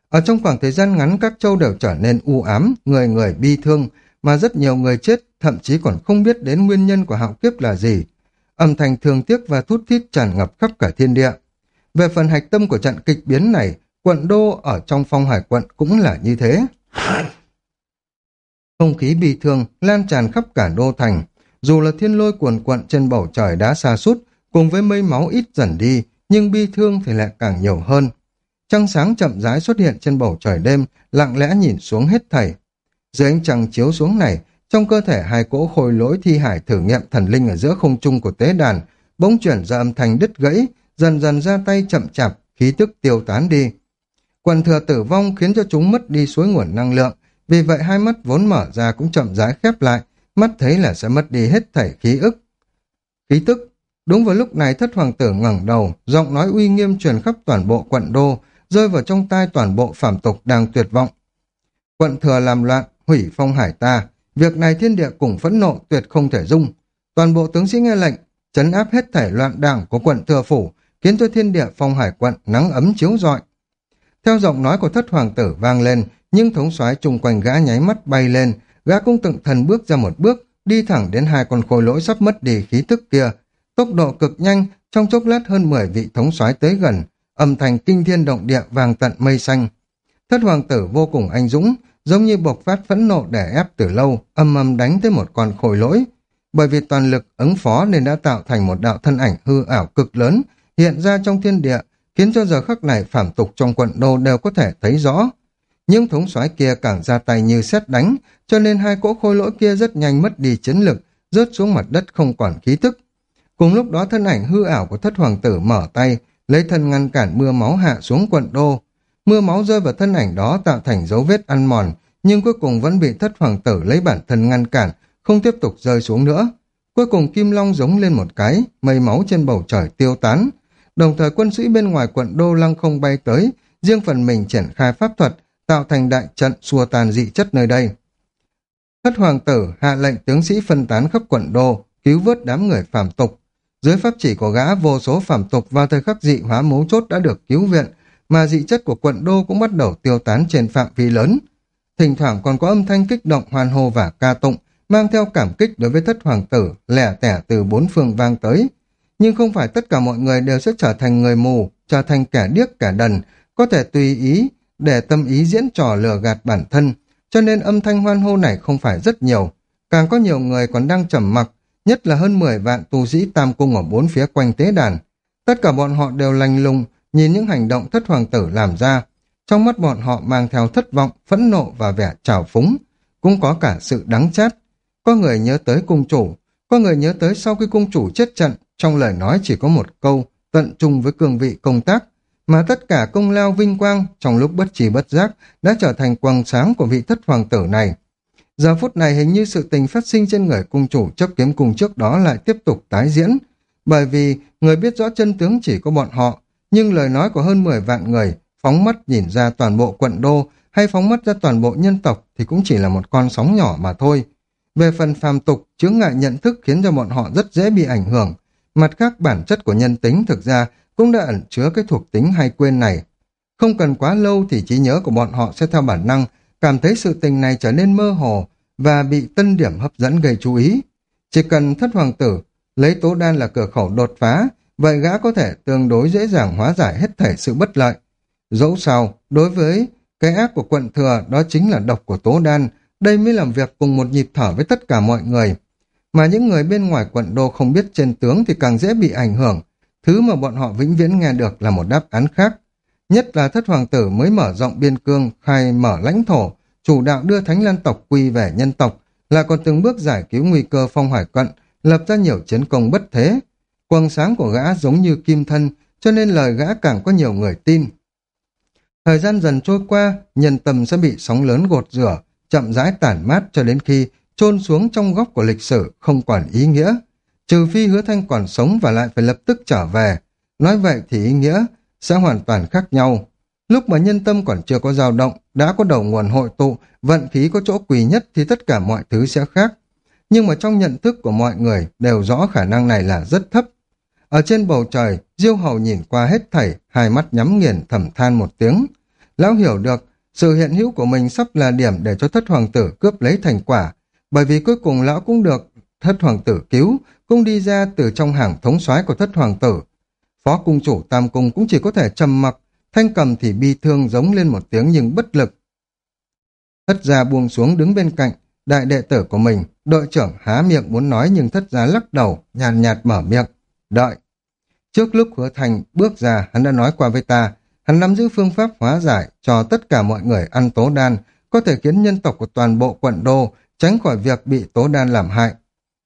Ở trong khoảng thời gian ngắn các châu đều trở nên u ám, người người bi thương, mà rất nhiều người chết, thậm chí còn không biết đến nguyên nhân của hạo kiếp là gì. Âm thanh thương tiếc và thút thít tràn ngập khắp cả thiên địa. Về phần hạch tâm của trận kịch biến này, quận đô ở trong phong hải quận cũng là như thế. Không khí bi thương lan tràn khắp cả đô thành. Dù là thiên lôi cuồn cuộn trên bầu trời đã xa sút cùng với mây máu ít dần đi, nhưng bi thương thì lại càng nhiều hơn. Trăng sáng chậm rãi xuất hiện trên bầu trời đêm, lặng lẽ nhìn xuống hết thảy. Dưới ánh trăng chiếu xuống này, trong cơ thể hai cỗ khôi lỗi thi hải thử nghiệm thần linh ở giữa không trung của tế đàn, bỗng chuyển ra âm thanh đứt gãy, dần dần ra tay chậm chạp, khí tức tiêu tán đi. Quần thừa tử vong khiến cho chúng mất đi suối nguồn năng lượng, vì vậy hai mắt vốn mở ra cũng chậm rãi khép lại, mắt thấy là sẽ mất đi hết thảy khí ức. Khí tức, đúng vào lúc này thất hoàng tử ngẩng đầu, giọng nói uy nghiêm truyền khắp toàn bộ quận đô, rơi vào trong tai toàn bộ phạm tục đang tuyệt vọng. Quận thừa làm loạn, hủy phong hải ta, việc này thiên địa cùng phẫn nộ tuyệt không thể dung. Toàn bộ tướng sĩ nghe lệnh, chấn áp hết thảy loạn đảng của quận thừa phủ, khiến cho thiên địa phong hải quận nắng ấm chiếu rọi. Theo giọng nói của thất hoàng tử vang lên, nhưng thống soái chung quanh gã nháy mắt bay lên, gã cũng tự thần bước ra một bước, đi thẳng đến hai con khôi lỗi sắp mất đi khí thức kia. Tốc độ cực nhanh, trong chốc lát hơn 10 vị thống soái tới gần, âm thanh kinh thiên động địa vàng tận mây xanh. Thất hoàng tử vô cùng anh dũng, giống như bộc phát phẫn nộ để ép từ lâu, âm âm đánh tới một con khôi lỗi. Bởi vì toàn lực ứng phó nên đã tạo thành một đạo thân ảnh hư ảo cực lớn, hiện ra trong thiên địa, khiến cho giờ khắc này phạm tục trong quận đô đều có thể thấy rõ. Nhưng thống soái kia càng ra tay như xét đánh, cho nên hai cỗ khôi lỗi kia rất nhanh mất đi chiến lực, rớt xuống mặt đất không còn khí thức. Cùng lúc đó thân ảnh hư ảo của thất hoàng tử mở tay, lấy thân ngăn cản mưa máu hạ xuống quận đô. Mưa máu rơi vào thân ảnh đó tạo thành dấu vết ăn mòn, nhưng cuối cùng vẫn bị thất hoàng tử lấy bản thân ngăn cản, không tiếp tục rơi xuống nữa. Cuối cùng Kim Long giống lên một cái, mây máu trên bầu trời tiêu tán. Đồng thời quân sĩ bên ngoài quận đô lăng không bay tới, riêng phần mình triển khai pháp thuật, tạo thành đại trận xua tàn dị chất nơi đây. Thất hoàng tử hạ lệnh tướng sĩ phân tán khắp quận đô, cứu vớt đám người phàm tục. Dưới pháp chỉ của gã, vô số phàm tục vào thời khắc dị hóa mấu chốt đã được cứu viện, mà dị chất của quận đô cũng bắt đầu tiêu tán trên phạm vi lớn. Thỉnh thoảng còn có âm thanh kích động hoan hô và ca tụng, mang theo cảm kích đối với thất hoàng tử, lẻ tẻ từ bốn phương vang tới. Nhưng không phải tất cả mọi người đều sẽ trở thành người mù, trở thành kẻ điếc kẻ đần, có thể tùy ý để tâm ý diễn trò lừa gạt bản thân, cho nên âm thanh hoan hô này không phải rất nhiều. Càng có nhiều người còn đang trầm mặc, nhất là hơn 10 vạn tu sĩ tam cung ở bốn phía quanh tế đàn. Tất cả bọn họ đều lành lùng, nhìn những hành động thất hoàng tử làm ra. Trong mắt bọn họ mang theo thất vọng, phẫn nộ và vẻ trào phúng. Cũng có cả sự đắng chát. Có người nhớ tới cung chủ, có người nhớ tới sau khi cung chủ chết trận, trong lời nói chỉ có một câu, tận trung với cương vị công tác, mà tất cả công lao vinh quang trong lúc bất trì bất giác đã trở thành quang sáng của vị thất hoàng tử này. Giờ phút này hình như sự tình phát sinh trên người cung chủ chấp kiếm cung trước đó lại tiếp tục tái diễn, bởi vì người biết rõ chân tướng chỉ có bọn họ, nhưng lời nói của hơn 10 vạn người phóng mắt nhìn ra toàn bộ quận đô hay phóng mắt ra toàn bộ nhân tộc thì cũng chỉ là một con sóng nhỏ mà thôi. Về phần phàm tục, chướng ngại nhận thức khiến cho bọn họ rất dễ bị ảnh hưởng. Mặt khác bản chất của nhân tính thực ra cũng đã ẩn chứa cái thuộc tính hay quên này. Không cần quá lâu thì trí nhớ của bọn họ sẽ theo bản năng cảm thấy sự tình này trở nên mơ hồ và bị tân điểm hấp dẫn gây chú ý. Chỉ cần thất hoàng tử lấy tố đan là cửa khẩu đột phá vậy gã có thể tương đối dễ dàng hóa giải hết thể sự bất lợi. Dẫu sao, đối với cái ác của quận thừa đó chính là độc của tố đan, đây mới làm việc cùng một nhịp thở với tất cả mọi người. Mà những người bên ngoài quận đô không biết trên tướng thì càng dễ bị ảnh hưởng. Thứ mà bọn họ vĩnh viễn nghe được là một đáp án khác. Nhất là thất hoàng tử mới mở rộng biên cương, khai mở lãnh thổ, chủ đạo đưa thánh lan tộc quy về nhân tộc, là còn từng bước giải cứu nguy cơ phong hải cận, lập ra nhiều chiến công bất thế. Quần sáng của gã giống như kim thân, cho nên lời gã càng có nhiều người tin. Thời gian dần trôi qua, nhân tâm sẽ bị sóng lớn gột rửa, chậm rãi tản mát cho đến khi chôn xuống trong góc của lịch sử không còn ý nghĩa. Trừ phi hứa thanh còn sống và lại phải lập tức trở về. Nói vậy thì ý nghĩa sẽ hoàn toàn khác nhau. Lúc mà nhân tâm còn chưa có dao động, đã có đầu nguồn hội tụ, vận khí có chỗ quỳ nhất thì tất cả mọi thứ sẽ khác. Nhưng mà trong nhận thức của mọi người đều rõ khả năng này là rất thấp. Ở trên bầu trời, Diêu Hầu nhìn qua hết thảy, hai mắt nhắm nghiền thầm than một tiếng. Lão hiểu được, sự hiện hữu của mình sắp là điểm để cho thất hoàng tử cướp lấy thành quả, bởi vì cuối cùng lão cũng được thất hoàng tử cứu, cũng đi ra từ trong hàng thống soái của thất hoàng tử. Phó cung chủ Tam Cung cũng chỉ có thể trầm mặc, thanh cầm thì bi thương giống lên một tiếng nhưng bất lực. Thất gia buông xuống đứng bên cạnh, đại đệ tử của mình, đội trưởng há miệng muốn nói nhưng thất gia lắc đầu, nhàn nhạt, nhạt mở miệng, đợi. Trước lúc hứa thành bước ra, hắn đã nói qua với ta, hắn nắm giữ phương pháp hóa giải cho tất cả mọi người ăn tố đan, có thể khiến nhân tộc của toàn bộ quận đô tránh khỏi việc bị tố đan làm hại.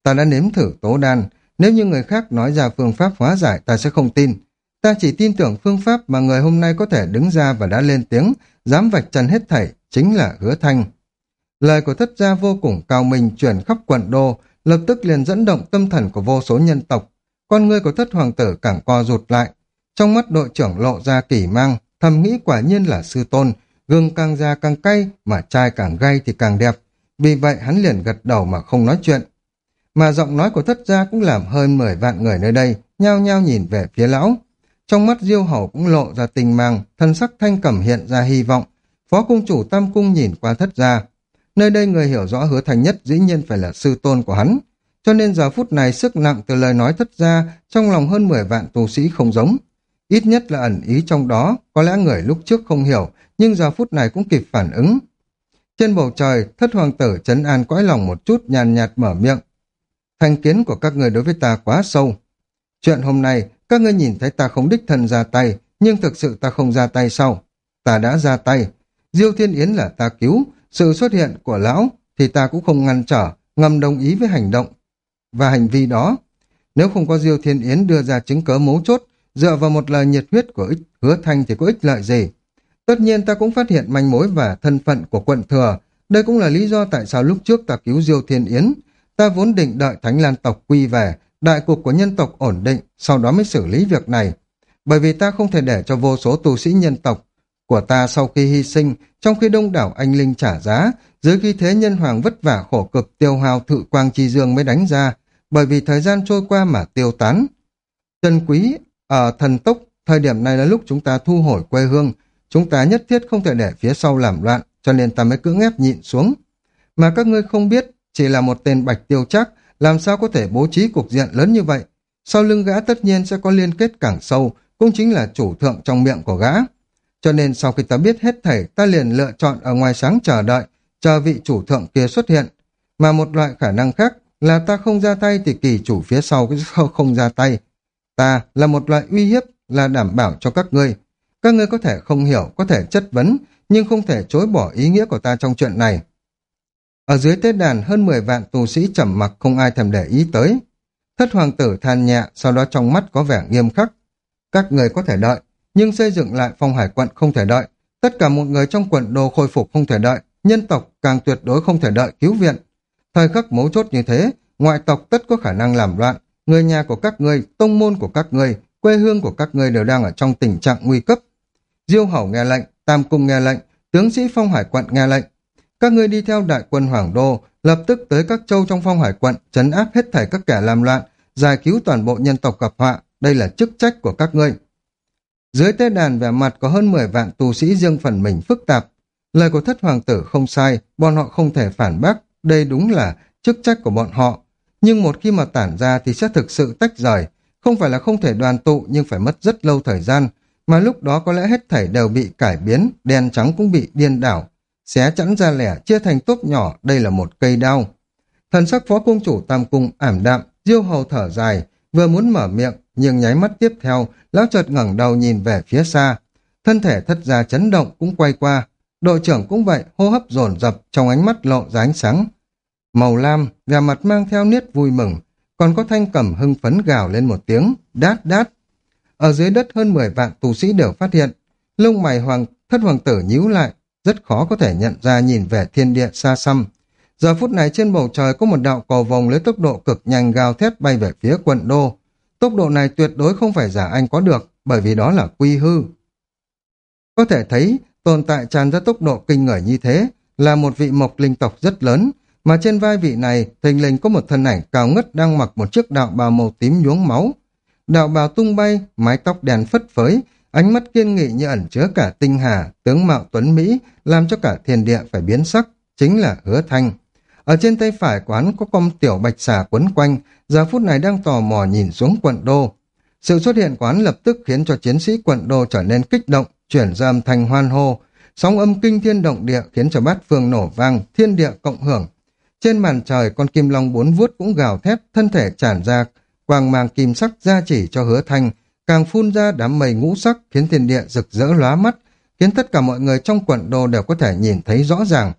Ta đã nếm thử tố đan, nếu như người khác nói ra phương pháp hóa giải ta sẽ không tin. Ta chỉ tin tưởng phương pháp mà người hôm nay có thể đứng ra và đã lên tiếng, dám vạch trần hết thảy, chính là hứa thanh. Lời của thất gia vô cùng cao minh chuyển khắp quận đô, lập tức liền dẫn động tâm thần của vô số nhân tộc. Con người của thất hoàng tử càng co rụt lại. Trong mắt đội trưởng lộ ra kỳ mang, thầm nghĩ quả nhiên là sư tôn, gừng càng già càng cay, mà trai càng gay thì càng đẹp. Vì vậy hắn liền gật đầu mà không nói chuyện. Mà giọng nói của thất gia cũng làm hơn 10 vạn người nơi đây, nhao nhao nhìn về phía lão. Trong mắt diêu hầu cũng lộ ra tình mang, thân sắc thanh cẩm hiện ra hy vọng. Phó cung chủ tam cung nhìn qua thất gia. Nơi đây người hiểu rõ hứa thành nhất dĩ nhiên phải là sư tôn của hắn. Cho nên giờ phút này sức nặng từ lời nói thất gia trong lòng hơn 10 vạn tu sĩ không giống. Ít nhất là ẩn ý trong đó, có lẽ người lúc trước không hiểu, nhưng giờ phút này cũng kịp phản ứng. Trên bầu trời, thất hoàng tử chấn an cõi lòng một chút nhàn nhạt mở miệng. Thành kiến của các người đối với ta quá sâu. Chuyện hôm nay, các ngươi nhìn thấy ta không đích thân ra tay, nhưng thực sự ta không ra tay sau. Ta đã ra tay. Diêu Thiên Yến là ta cứu, sự xuất hiện của lão thì ta cũng không ngăn trở, ngầm đồng ý với hành động và hành vi đó. Nếu không có Diêu Thiên Yến đưa ra chứng cớ mấu chốt, dựa vào một lời nhiệt huyết của ích, hứa thanh thì có ích lợi gì. Tất nhiên ta cũng phát hiện manh mối và thân phận của quận thừa. Đây cũng là lý do tại sao lúc trước ta cứu Diêu Thiên Yến. Ta vốn định đợi Thánh Lan tộc quy về, đại cục của nhân tộc ổn định, sau đó mới xử lý việc này. Bởi vì ta không thể để cho vô số tu sĩ nhân tộc của ta sau khi hy sinh, trong khi đông đảo anh linh trả giá, dưới khi thế nhân hoàng vất vả khổ cực tiêu hao thự quang chi dương mới đánh ra, bởi vì thời gian trôi qua mà tiêu tán. Trần quý, ở thần tốc, thời điểm này là lúc chúng ta thu hồi quê hương, chúng ta nhất thiết không thể để phía sau làm loạn, cho nên ta mới cưỡng ép nhịn xuống. Mà các ngươi không biết, chỉ là một tên bạch tiêu chắc, làm sao có thể bố trí cục diện lớn như vậy. Sau lưng gã tất nhiên sẽ có liên kết càng sâu, cũng chính là chủ thượng trong miệng của gã. Cho nên sau khi ta biết hết thảy, ta liền lựa chọn ở ngoài sáng chờ đợi, chờ vị chủ thượng kia xuất hiện. Mà một loại khả năng khác là ta không ra tay thì kỳ chủ phía sau cũng không ra tay. Ta là một loại uy hiếp, là đảm bảo cho các ngươi. Các ngươi có thể không hiểu, có thể chất vấn, nhưng không thể chối bỏ ý nghĩa của ta trong chuyện này. Ở dưới tế đàn hơn 10 vạn tù sĩ trầm mặc không ai thèm để ý tới. Thất hoàng tử than nhẹ, sau đó trong mắt có vẻ nghiêm khắc. Các người có thể đợi, nhưng xây dựng lại phong hải quận không thể đợi. Tất cả mọi người trong quận đô khôi phục không thể đợi, nhân tộc càng tuyệt đối không thể đợi cứu viện. Thời khắc mấu chốt như thế, ngoại tộc tất có khả năng làm loạn, người nhà của các ngươi, tông môn của các ngươi, quê hương của các ngươi đều đang ở trong tình trạng nguy cấp. Diêu hầu nghe lệnh, Tam cung nghe lệnh, tướng sĩ phong hải quận nghe lệnh. Các ngươi đi theo đại quân Hoàng Đô, lập tức tới các châu trong phong hải quận, chấn áp hết thảy các kẻ làm loạn, giải cứu toàn bộ nhân tộc gặp họa, đây là chức trách của các ngươi. Dưới tế đàn vẻ mặt có hơn 10 vạn tù sĩ riêng phần mình phức tạp. Lời của thất hoàng tử không sai, bọn họ không thể phản bác, đây đúng là chức trách của bọn họ. Nhưng một khi mà tản ra thì sẽ thực sự tách rời, không phải là không thể đoàn tụ nhưng phải mất rất lâu thời gian, mà lúc đó có lẽ hết thảy đều bị cải biến, đen trắng cũng bị điên đảo. Xé chẵn ra lẻ, chia thành tốt nhỏ, đây là một cây đao. Thần sắc phó cung chủ tam cung ảm đạm, diêu hầu thở dài, vừa muốn mở miệng, nhưng nháy mắt tiếp theo, lão chợt ngẩng đầu nhìn về phía xa. Thân thể thất gia chấn động cũng quay qua. Đội trưởng cũng vậy, hô hấp dồn dập trong ánh mắt lộ ra ánh sáng. Màu lam, gà mặt mang theo niết vui mừng, còn có thanh cẩm hưng phấn gào lên một tiếng, đát đát. Ở dưới đất hơn 10 vạn tù sĩ đều phát hiện, lông mày hoàng thất hoàng tử nhíu lại, rất khó có thể nhận ra nhìn về thiên địa xa xăm. Giờ phút này trên bầu trời có một đạo cầu vòng lấy tốc độ cực nhanh gào thét bay về phía quận đô. Tốc độ này tuyệt đối không phải giả anh có được, bởi vì đó là quy hư. Có thể thấy, tồn tại tràn ra tốc độ kinh người như thế là một vị mộc linh tộc rất lớn, mà trên vai vị này thình lình có một thân ảnh cao ngất đang mặc một chiếc đạo bào màu tím nhuốm máu. Đạo bào tung bay, mái tóc đèn phất phới, ánh mắt kiên nghị như ẩn chứa cả tinh hà, tướng mạo tuấn Mỹ, làm cho cả thiên địa phải biến sắc, chính là hứa thanh. Ở trên tay phải quán có con tiểu bạch xà quấn quanh, giờ phút này đang tò mò nhìn xuống quận đô. Sự xuất hiện quán lập tức khiến cho chiến sĩ quận đô trở nên kích động, chuyển ra âm thanh hoan hô. Sóng âm kinh thiên động địa khiến cho bát phương nổ vang, thiên địa cộng hưởng. Trên màn trời con kim long bốn vuốt cũng gào thét, thân thể tràn ra, quang mang kim sắc ra chỉ cho hứa thanh, càng phun ra đám mây ngũ sắc khiến thiên địa rực rỡ lóa mắt, khiến tất cả mọi người trong quận đô đều có thể nhìn thấy rõ ràng.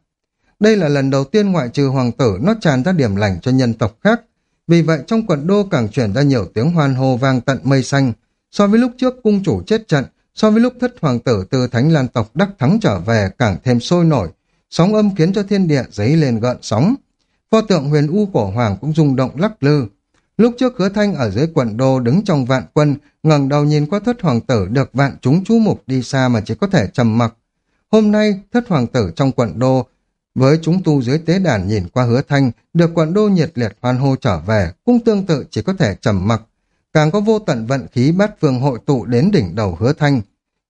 Đây là lần đầu tiên ngoại trừ hoàng tử nó tràn ra điểm lành cho nhân tộc khác. Vì vậy trong quận đô càng chuyển ra nhiều tiếng hoan hô vang tận mây xanh. So với lúc trước cung chủ chết trận, so với lúc thất hoàng tử từ thánh lan tộc đắc thắng trở về càng thêm sôi nổi. Sóng âm khiến cho thiên địa dấy lên gợn sóng. Pho tượng huyền u cổ hoàng cũng rung động lắc lư. Lúc trước hứa thanh ở dưới quận đô đứng trong vạn quân, ngẩng đầu nhìn qua thất hoàng tử được vạn chúng chú mục đi xa mà chỉ có thể trầm mặc. Hôm nay, thất hoàng tử trong quận đô với chúng tu dưới tế đàn nhìn qua hứa thanh, được quận đô nhiệt liệt hoan hô trở về, cũng tương tự chỉ có thể trầm mặc. Càng có vô tận vận khí bát phương hội tụ đến đỉnh đầu hứa thanh.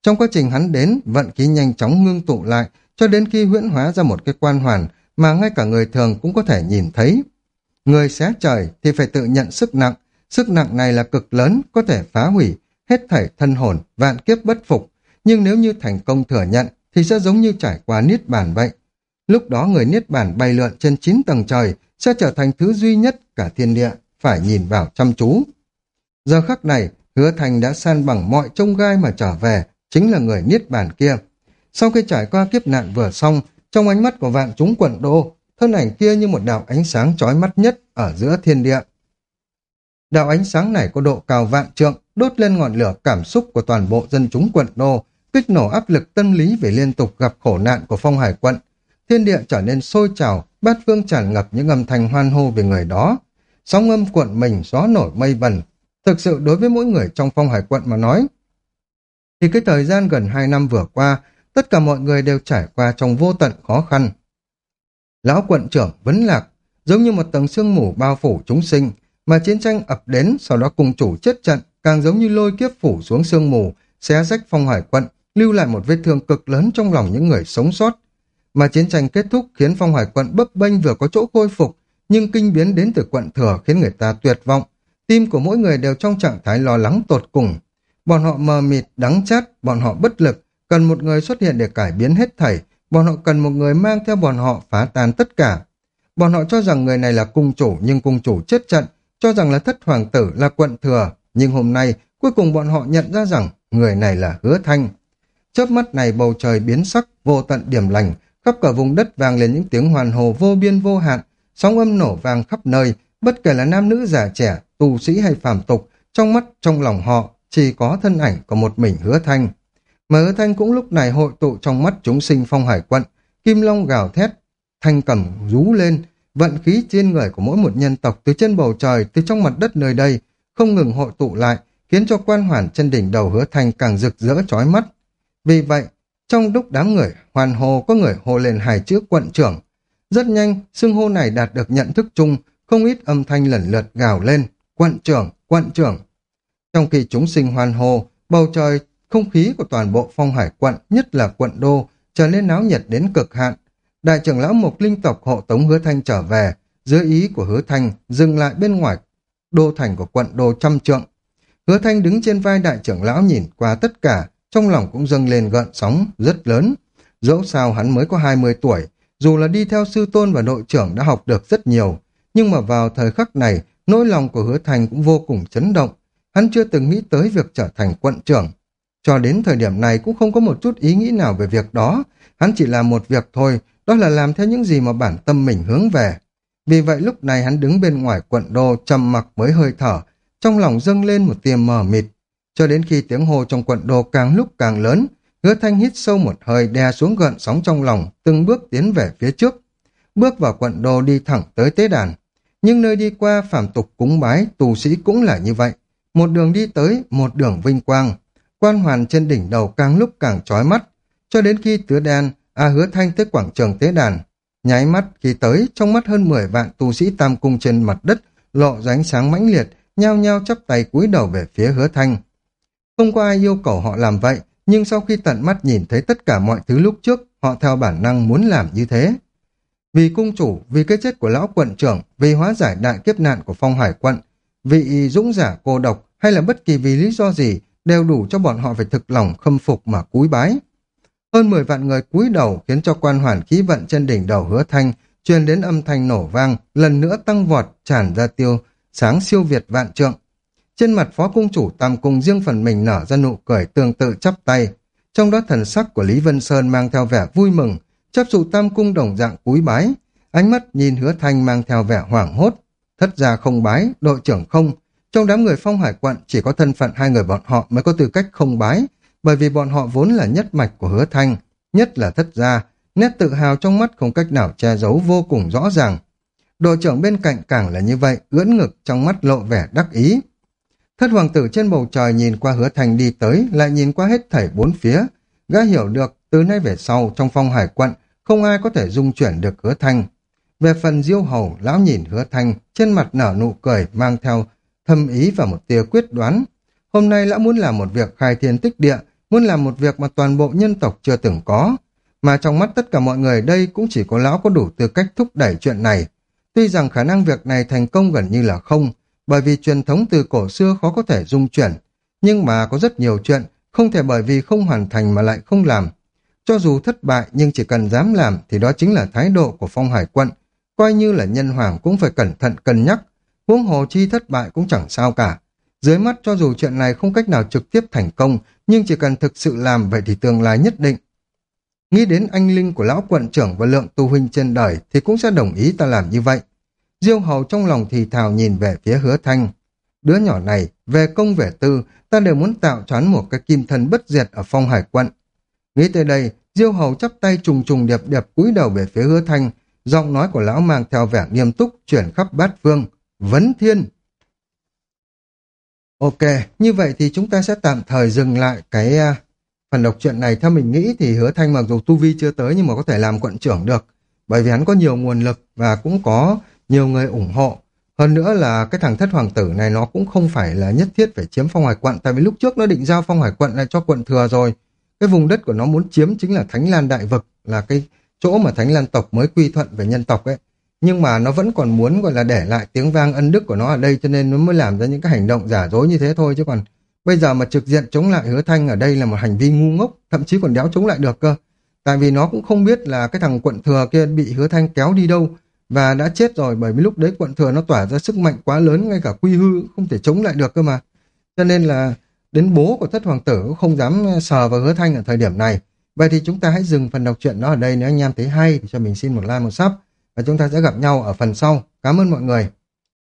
Trong quá trình hắn đến, vận khí nhanh chóng ngưng tụ lại, cho đến khi huyễn hóa ra một cái quan hoàn mà ngay cả người thường cũng có thể nhìn thấy. Người xé trời thì phải tự nhận sức nặng, sức nặng này là cực lớn, có thể phá hủy, hết thảy thân hồn, vạn kiếp bất phục. Nhưng nếu như thành công thừa nhận, thì sẽ giống như trải qua niết bàn vậy, Lúc đó người Niết Bản bay lượn trên 9 tầng trời sẽ trở thành thứ duy nhất cả thiên địa, phải nhìn vào chăm chú. Giờ khắc này, hứa thành đã san bằng mọi trông gai mà trở về, chính là người Niết Bản kia. Sau khi trải qua kiếp nạn vừa xong, trong ánh mắt của vạn chúng quận đô, thân ảnh kia như một đạo ánh sáng chói mắt nhất ở giữa thiên địa. Đạo ánh sáng này có độ cao vạn trượng, đốt lên ngọn lửa cảm xúc của toàn bộ dân chúng quận đô, kích nổ áp lực tâm lý về liên tục gặp khổ nạn của phong hải quận, thiên địa trở nên sôi trào, bát phương tràn ngập những âm thanh hoan hô về người đó. Sóng âm cuộn mình, gió nổi mây bần. Thực sự đối với mỗi người trong phong hải quận mà nói, thì cái thời gian gần hai năm vừa qua, tất cả mọi người đều trải qua trong vô tận khó khăn. Lão quận trưởng vấn lạc, giống như một tầng sương mù bao phủ chúng sinh, mà chiến tranh ập đến, sau đó cùng chủ chết trận, càng giống như lôi kiếp phủ xuống sương mù, xé rách phong hải quận, lưu lại một vết thương cực lớn trong lòng những người sống sót, mà chiến tranh kết thúc khiến phong hải quận bấp bênh vừa có chỗ khôi phục, nhưng kinh biến đến từ quận thừa khiến người ta tuyệt vọng. Tim của mỗi người đều trong trạng thái lo lắng tột cùng. Bọn họ mờ mịt, đắng chát, bọn họ bất lực, cần một người xuất hiện để cải biến hết thảy, bọn họ cần một người mang theo bọn họ phá tan tất cả. Bọn họ cho rằng người này là cung chủ nhưng cung chủ chết trận, cho rằng là thất hoàng tử là quận thừa, nhưng hôm nay cuối cùng bọn họ nhận ra rằng người này là hứa thanh. Chớp mắt này bầu trời biến sắc, vô tận điểm lành, khắp cả vùng đất vang lên những tiếng hoàn hồ vô biên vô hạn, sóng âm nổ vang khắp nơi, bất kể là nam nữ già trẻ, tù sĩ hay phàm tục, trong mắt, trong lòng họ, chỉ có thân ảnh của một mình hứa thanh. Mà hứa thanh cũng lúc này hội tụ trong mắt chúng sinh phong hải quận, kim long gào thét, thanh cầm rú lên, vận khí trên người của mỗi một nhân tộc từ trên bầu trời, từ trong mặt đất nơi đây, không ngừng hội tụ lại, khiến cho quan hoàn trên đỉnh đầu hứa thanh càng rực rỡ chói mắt. Vì vậy, trong lúc đám người hoàn hồ có người hô lên hai chữ quận trưởng. Rất nhanh, xưng hô này đạt được nhận thức chung, không ít âm thanh lần lượt gào lên. Quận trưởng, quận trưởng. Trong khi chúng sinh hoàn hồ, bầu trời, không khí của toàn bộ phong hải quận, nhất là quận đô, trở nên náo nhiệt đến cực hạn. Đại trưởng lão Mục Linh tộc hộ tống hứa thanh trở về, dưới ý của hứa thanh dừng lại bên ngoài đô thành của quận đô trăm trượng. Hứa Thanh đứng trên vai đại trưởng lão nhìn qua tất cả, trong lòng cũng dâng lên gợn sóng rất lớn. Dẫu sao hắn mới có 20 tuổi, dù là đi theo sư tôn và nội trưởng đã học được rất nhiều, nhưng mà vào thời khắc này, nỗi lòng của hứa thành cũng vô cùng chấn động. Hắn chưa từng nghĩ tới việc trở thành quận trưởng. Cho đến thời điểm này cũng không có một chút ý nghĩ nào về việc đó. Hắn chỉ làm một việc thôi, đó là làm theo những gì mà bản tâm mình hướng về. Vì vậy lúc này hắn đứng bên ngoài quận đô trầm mặc mới hơi thở, trong lòng dâng lên một tia mờ mịt. Cho đến khi tiếng hô trong quận đô càng lúc càng lớn, hứa thanh hít sâu một hơi đè xuống gợn sóng trong lòng, từng bước tiến về phía trước. Bước vào quận đô đi thẳng tới tế đàn. Nhưng nơi đi qua phạm tục cúng bái, tù sĩ cũng là như vậy. Một đường đi tới, một đường vinh quang. Quan hoàn trên đỉnh đầu càng lúc càng trói mắt. Cho đến khi tứ đen, A hứa thanh tới quảng trường tế đàn. Nháy mắt khi tới, trong mắt hơn 10 vạn tu sĩ tam cung trên mặt đất, lộ ra ánh sáng mãnh liệt, nhao nhao chắp tay cúi đầu về phía hứa thanh. Không có ai yêu cầu họ làm vậy, nhưng sau khi tận mắt nhìn thấy tất cả mọi thứ lúc trước, họ theo bản năng muốn làm như thế. Vì cung chủ, vì cái chết của lão quận trưởng, vì hóa giải đại kiếp nạn của phong hải quận, vì dũng giả cô độc hay là bất kỳ vì lý do gì đều đủ cho bọn họ phải thực lòng khâm phục mà cúi bái. Hơn 10 vạn người cúi đầu khiến cho quan hoàn khí vận trên đỉnh đầu hứa thanh truyền đến âm thanh nổ vang, lần nữa tăng vọt, tràn ra tiêu, sáng siêu việt vạn trượng. Trên mặt phó cung chủ tam cung riêng phần mình nở ra nụ cười tương tự chắp tay. Trong đó thần sắc của Lý Vân Sơn mang theo vẻ vui mừng, chấp dụ tam cung đồng dạng cúi bái. Ánh mắt nhìn hứa thanh mang theo vẻ hoảng hốt. Thất gia không bái, đội trưởng không. Trong đám người phong hải quận chỉ có thân phận hai người bọn họ mới có tư cách không bái, bởi vì bọn họ vốn là nhất mạch của hứa thanh, nhất là thất gia, nét tự hào trong mắt không cách nào che giấu vô cùng rõ ràng. Đội trưởng bên cạnh càng là như vậy, ưỡn ngực trong mắt lộ vẻ đắc ý. Thất hoàng tử trên bầu trời nhìn qua hứa thành đi tới, lại nhìn qua hết thảy bốn phía. Gã hiểu được, từ nay về sau, trong phong hải quận, không ai có thể dung chuyển được hứa thành Về phần diêu hầu, lão nhìn hứa thành trên mặt nở nụ cười, mang theo thâm ý và một tia quyết đoán. Hôm nay lão muốn làm một việc khai thiên tích địa, muốn làm một việc mà toàn bộ nhân tộc chưa từng có. Mà trong mắt tất cả mọi người đây cũng chỉ có lão có đủ tư cách thúc đẩy chuyện này. Tuy rằng khả năng việc này thành công gần như là không, bởi vì truyền thống từ cổ xưa khó có thể dung chuyển. Nhưng mà có rất nhiều chuyện, không thể bởi vì không hoàn thành mà lại không làm. Cho dù thất bại nhưng chỉ cần dám làm thì đó chính là thái độ của phong hải quận. Coi như là nhân hoàng cũng phải cẩn thận cân nhắc. Huống hồ chi thất bại cũng chẳng sao cả. Dưới mắt cho dù chuyện này không cách nào trực tiếp thành công, nhưng chỉ cần thực sự làm vậy thì tương lai nhất định. Nghĩ đến anh linh của lão quận trưởng và lượng tu huynh trên đời thì cũng sẽ đồng ý ta làm như vậy. Diêu hầu trong lòng thì thào nhìn về phía hứa thanh. Đứa nhỏ này, về công về tư, ta đều muốn tạo choán một cái kim thân bất diệt ở phong hải quận. Nghĩ tới đây, Diêu hầu chắp tay trùng trùng điệp điệp cúi đầu về phía hứa thanh, giọng nói của lão mang theo vẻ nghiêm túc chuyển khắp bát phương. Vấn thiên! Ok, như vậy thì chúng ta sẽ tạm thời dừng lại cái uh, phần đọc truyện này. Theo mình nghĩ thì hứa thanh mặc dù tu vi chưa tới nhưng mà có thể làm quận trưởng được. Bởi vì hắn có nhiều nguồn lực và cũng có nhiều người ủng hộ. Hơn nữa là cái thằng thất hoàng tử này nó cũng không phải là nhất thiết phải chiếm phong hải quận. Tại vì lúc trước nó định giao phong hải quận lại cho quận thừa rồi. Cái vùng đất của nó muốn chiếm chính là Thánh Lan Đại Vực. Là cái chỗ mà Thánh Lan tộc mới quy thuận về nhân tộc ấy nhưng mà nó vẫn còn muốn, gọi là, để lại tiếng vang ân đức của nó ở đây, cho nên nó mới làm ra những cái hành động giả dối như thế thôi chứ còn bây giờ mà trực diện chống lại hứa thanh ở đây là một hành vi ngu ngốc, thậm chí còn đéo chống lại được cơ tại vì nó cũng không biết là cái thằng quận thừa kia bị hứa thanh kéo đi đâu và đã chết rồi, bởi vì lúc đấy quận thừa nó tỏa ra sức mạnh quá lớn, ngay cả quy hư không thể chống lại được cơ mà cho nên là đến bố của thất hoàng tử cũng không dám ờ, sờ vào hứa thanh ở thời điểm này vậy thì chúng ta hãy dừng phần đọc truyện đó ở đây nếu anh em thấy hay thì cho mình xin một like, một sub và chúng ta sẽ gặp nhau ở phần sau. Cảm ơn mọi người.